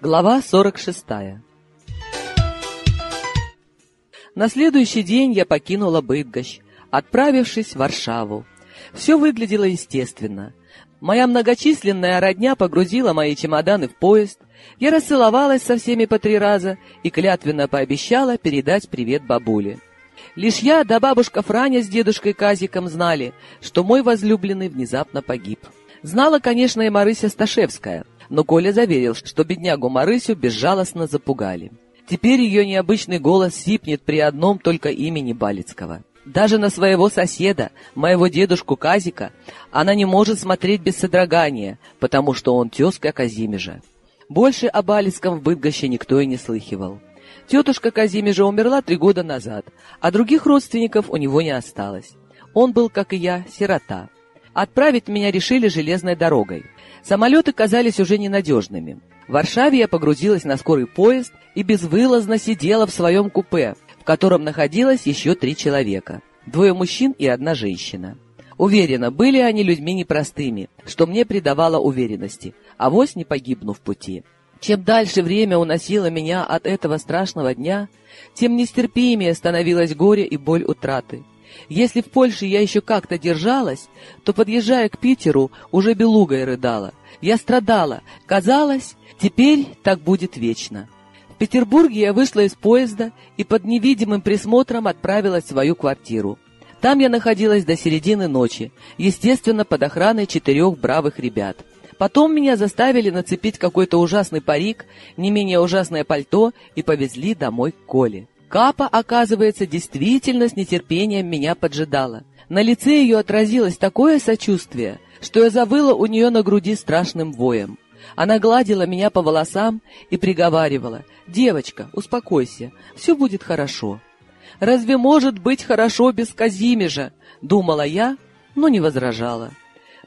Глава 46 На следующий день я покинула Быдгощ, отправившись в Варшаву. Все выглядело естественно. Моя многочисленная родня погрузила мои чемоданы в поезд, я расцеловалась со всеми по три раза и клятвенно пообещала передать привет бабуле. Лишь я да бабушка Франя с дедушкой Казиком знали, что мой возлюбленный внезапно погиб. Знала, конечно, и Марыся Сташевская, но Коля заверил, что беднягу Марысю безжалостно запугали. Теперь ее необычный голос сипнет при одном только имени Балицкого. Даже на своего соседа, моего дедушку Казика, она не может смотреть без содрогания, потому что он тезка Казимежа. Больше о Балицком в Быдгоще никто и не слыхивал. Тетушка Казимежа умерла три года назад, а других родственников у него не осталось. Он был, как и я, сирота. Отправить меня решили железной дорогой. Самолеты казались уже ненадежными. В Варшаве я погрузилась на скорый поезд и безвылазно сидела в своем купе, в котором находилось еще три человека. Двое мужчин и одна женщина. Уверена, были они людьми непростыми, что мне придавало уверенности, а вось не погибну в пути. Чем дальше время уносило меня от этого страшного дня, тем нестерпимее становилось горе и боль утраты. Если в Польше я еще как-то держалась, то, подъезжая к Питеру, уже белугой рыдала. Я страдала. Казалось, теперь так будет вечно. В Петербурге я вышла из поезда и под невидимым присмотром отправилась в свою квартиру. Там я находилась до середины ночи, естественно, под охраной четырех бравых ребят. Потом меня заставили нацепить какой-то ужасный парик, не менее ужасное пальто и повезли домой к Коле. Капа, оказывается, действительно с нетерпением меня поджидала. На лице ее отразилось такое сочувствие, что я завыла у нее на груди страшным воем. Она гладила меня по волосам и приговаривала, «Девочка, успокойся, все будет хорошо». «Разве может быть хорошо без Казимежа?» — думала я, но не возражала.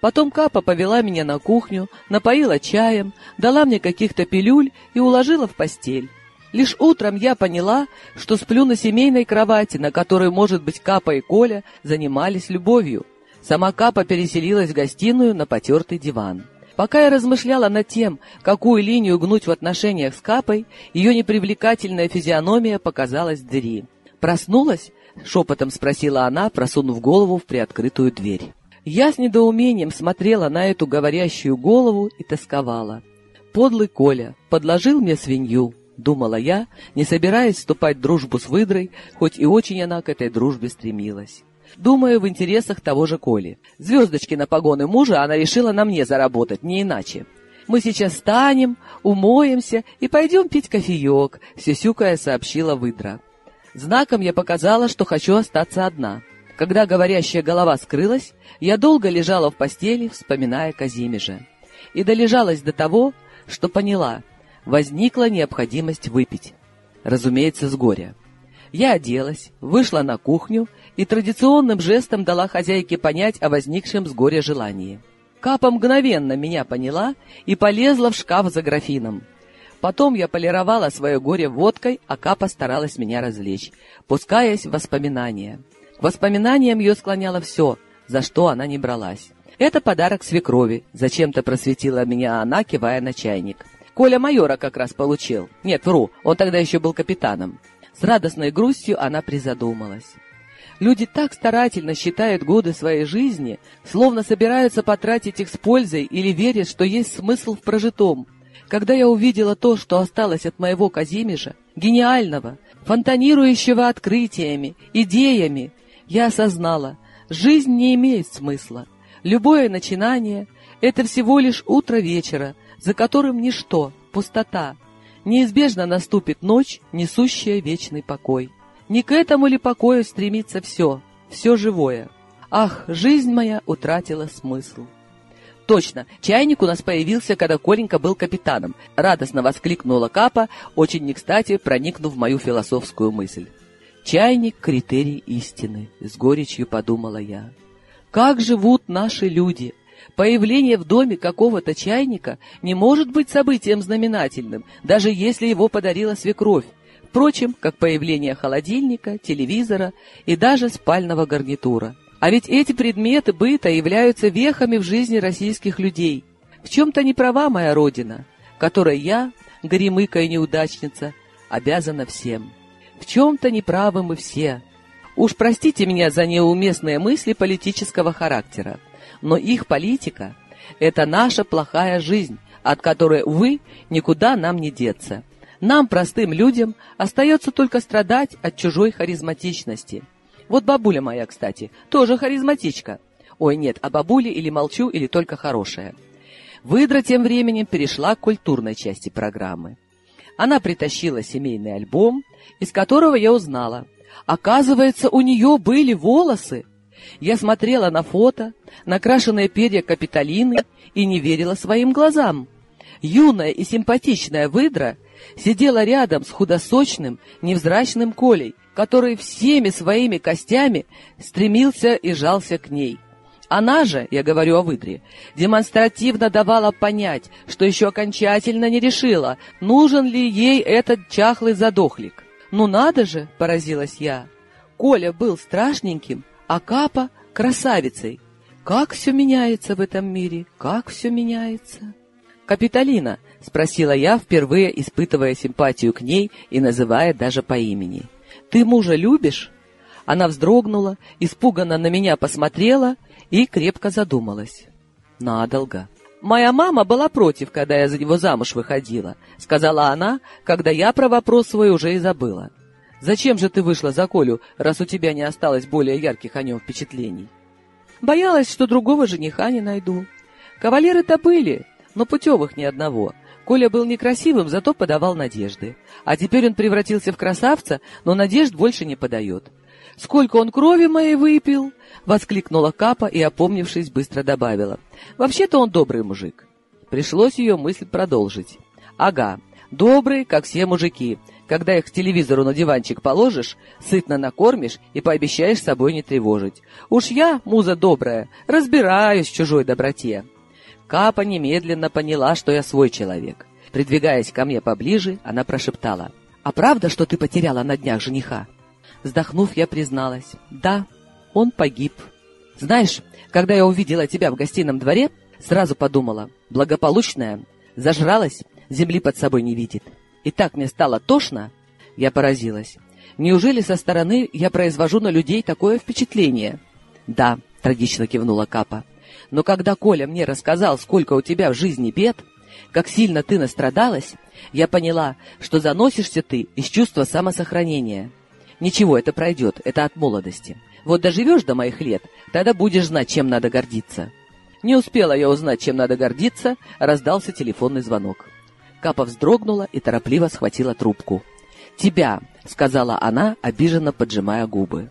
Потом Капа повела меня на кухню, напоила чаем, дала мне каких-то пилюль и уложила в постель. Лишь утром я поняла, что сплю на семейной кровати, на которой, может быть, Капа и Коля занимались любовью. Сама Капа переселилась в гостиную на потертый диван. Пока я размышляла над тем, какую линию гнуть в отношениях с Капой, ее непривлекательная физиономия показалась в. «Проснулась?» — шепотом спросила она, просунув голову в приоткрытую дверь. Я с недоумением смотрела на эту говорящую голову и тосковала. «Подлый Коля подложил мне свинью», — думала я, не собираясь вступать в дружбу с выдрой, хоть и очень она к этой дружбе стремилась. Думаю, в интересах того же Коли. Звездочки на погоны мужа она решила на мне заработать, не иначе. Мы сейчас встанем, умоемся и пойдем пить кофеек, сюсюкая сообщила выдра. Знаком я показала, что хочу остаться одна. Когда говорящая голова скрылась, я долго лежала в постели, вспоминая Казимежа. И долежалась до того, что поняла, возникла необходимость выпить. Разумеется, с горя. Я оделась, вышла на кухню и традиционным жестом дала хозяйке понять о возникшем с горя желании. Капа мгновенно меня поняла и полезла в шкаф за графином. Потом я полировала свое горе водкой, а Капа старалась меня развлечь, пускаясь в воспоминания. Воспоминаниям ее склоняло все, за что она не бралась. Это подарок свекрови, зачем-то просветила меня она, кивая на чайник. Коля майора как раз получил. Нет, вру, он тогда еще был капитаном. С радостной грустью она призадумалась. Люди так старательно считают годы своей жизни, словно собираются потратить их с пользой или верят, что есть смысл в прожитом. Когда я увидела то, что осталось от моего Казимежа, гениального, фонтанирующего открытиями, идеями, я осознала, жизнь не имеет смысла. Любое начинание — это всего лишь утро вечера, за которым ничто, пустота. Неизбежно наступит ночь, несущая вечный покой. Не к этому ли покою стремится все, все живое? Ах, жизнь моя утратила смысл. Точно, чайник у нас появился, когда Коленька был капитаном. Радостно воскликнула Капа, очень не кстати проникнув в мою философскую мысль. Чайник — критерий истины, с горечью подумала я. Как живут наши люди? Появление в доме какого-то чайника не может быть событием знаменательным, даже если его подарила свекровь. Впрочем, как появление холодильника, телевизора и даже спального гарнитура. А ведь эти предметы быта являются вехами в жизни российских людей. В чем-то не права моя родина, которой я, горемыка и неудачница, обязана всем. В чем-то неправы мы все. Уж простите меня за неуместные мысли политического характера, но их политика — это наша плохая жизнь, от которой, увы, никуда нам не деться. Нам, простым людям, остается только страдать от чужой харизматичности. Вот бабуля моя, кстати, тоже харизматичка. Ой, нет, а бабуля или молчу, или только хорошая. Выдра тем временем перешла к культурной части программы. Она притащила семейный альбом, из которого я узнала. Оказывается, у нее были волосы. Я смотрела на фото, накрашенные перья Капитолины, и не верила своим глазам. Юная и симпатичная выдра сидела рядом с худосочным, невзрачным Колей, который всеми своими костями стремился и жался к ней. Она же, я говорю о выдре, демонстративно давала понять, что еще окончательно не решила, нужен ли ей этот чахлый задохлик. «Ну надо же!» — поразилась я. Коля был страшненьким, а Капа — красавицей. Как все меняется в этом мире, как все меняется. «Капитолина», — спросила я, впервые испытывая симпатию к ней и называя даже по имени. «Ты мужа любишь?» Она вздрогнула, испуганно на меня посмотрела и крепко задумалась. Надолго. «Моя мама была против, когда я за него замуж выходила», — сказала она, когда я про вопрос свой уже и забыла. «Зачем же ты вышла за Колю, раз у тебя не осталось более ярких о нем впечатлений?» «Боялась, что другого жениха не найду. Кавалеры-то были, но путевых ни одного. Коля был некрасивым, зато подавал надежды. А теперь он превратился в красавца, но надежд больше не подает. Сколько он крови моей выпил!» — воскликнула Капа и, опомнившись, быстро добавила. «Вообще-то он добрый мужик». Пришлось ее мысль продолжить. «Ага, добрый, как все мужики. Когда их к телевизору на диванчик положишь, сытно накормишь и пообещаешь собой не тревожить. Уж я, муза добрая, разбираюсь в чужой доброте». Капа немедленно поняла, что я свой человек. Придвигаясь ко мне поближе, она прошептала. «А правда, что ты потеряла на днях жениха?» Вздохнув, я призналась. Да, он погиб. Знаешь, когда я увидела тебя в гостином дворе, сразу подумала, благополучная, зажралась, земли под собой не видит. И так мне стало тошно, я поразилась. Неужели со стороны я произвожу на людей такое впечатление? Да, трагично кивнула Капа. Но когда Коля мне рассказал, сколько у тебя в жизни бед, как сильно ты настрадалась, я поняла, что заносишься ты из чувства самосохранения. Ничего, это пройдет, это от молодости. Вот доживешь до моих лет, тогда будешь знать, чем надо гордиться. Не успела я узнать, чем надо гордиться, раздался телефонный звонок. Капа вздрогнула и торопливо схватила трубку. «Тебя!» — сказала она, обиженно поджимая губы.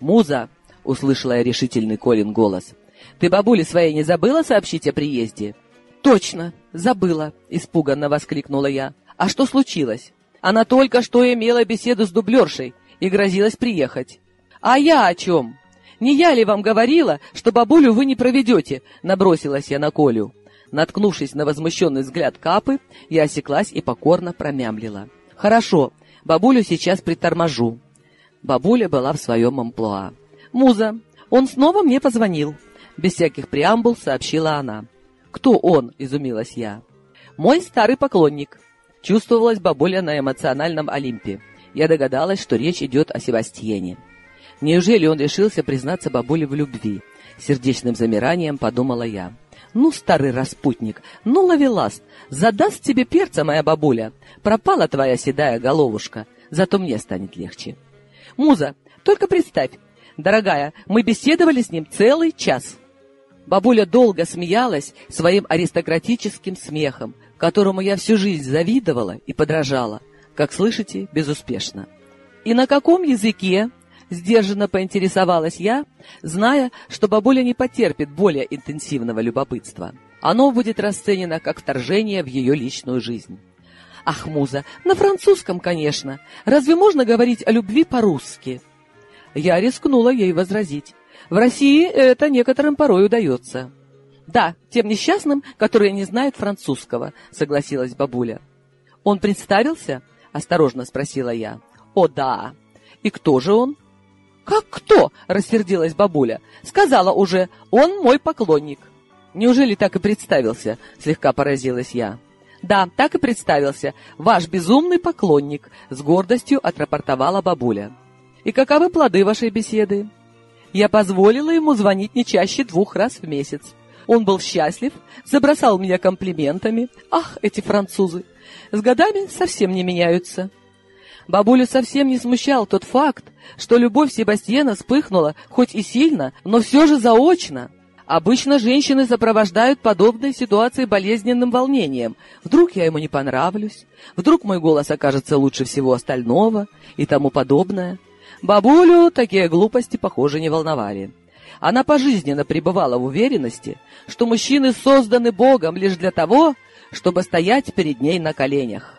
«Муза!» — услышала я решительный Колин голос. «Ты бабуле своей не забыла сообщить о приезде?» «Точно, забыла!» — испуганно воскликнула я. «А что случилось?» «Она только что имела беседу с дублершей и грозилась приехать. «А я о чем? Не я ли вам говорила, что бабулю вы не проведете?» Набросилась я на Колю. Наткнувшись на возмущенный взгляд Капы, я осеклась и покорно промямлила. «Хорошо, бабулю сейчас приторможу». Бабуля была в своем амплуа. «Муза, он снова мне позвонил». Без всяких преамбул сообщила она. «Кто он?» — изумилась я. «Мой старый поклонник». Чувствовалась бабуля на эмоциональном Олимпе я догадалась, что речь идет о Севастьене. Неужели он решился признаться бабуле в любви? Сердечным замиранием подумала я. «Ну, старый распутник, ну, ловеласт, задаст тебе перца, моя бабуля. Пропала твоя седая головушка, зато мне станет легче». «Муза, только представь, дорогая, мы беседовали с ним целый час». Бабуля долго смеялась своим аристократическим смехом, которому я всю жизнь завидовала и подражала – как слышите, безуспешно. И на каком языке? Сдержанно поинтересовалась я, зная, что бабуля не потерпит более интенсивного любопытства. Оно будет расценено как вторжение в ее личную жизнь. Ах, Муза, на французском, конечно. Разве можно говорить о любви по-русски? Я рискнула ей возразить. В России это некоторым порой удается. Да, тем несчастным, которые не знают французского, согласилась бабуля. Он представился? Осторожно спросила я. О, да. И кто же он? Как кто? Рассердилась бабуля. Сказала уже, он мой поклонник. Неужели так и представился? Слегка поразилась я. Да, так и представился. Ваш безумный поклонник, с гордостью отрапортовала бабуля. И каковы плоды вашей беседы? Я позволила ему звонить не чаще двух раз в месяц. Он был счастлив, забросал меня комплиментами. Ах, эти французы! С годами совсем не меняются. Бабулю совсем не смущал тот факт, что любовь Себастьяна вспыхнула, хоть и сильно, но все же заочно. Обычно женщины сопровождают подобные ситуации болезненным волнением. Вдруг я ему не понравлюсь, вдруг мой голос окажется лучше всего остального и тому подобное. Бабулю такие глупости, похоже, не волновали. Она пожизненно пребывала в уверенности, что мужчины созданы Богом лишь для того, чтобы стоять перед ней на коленях.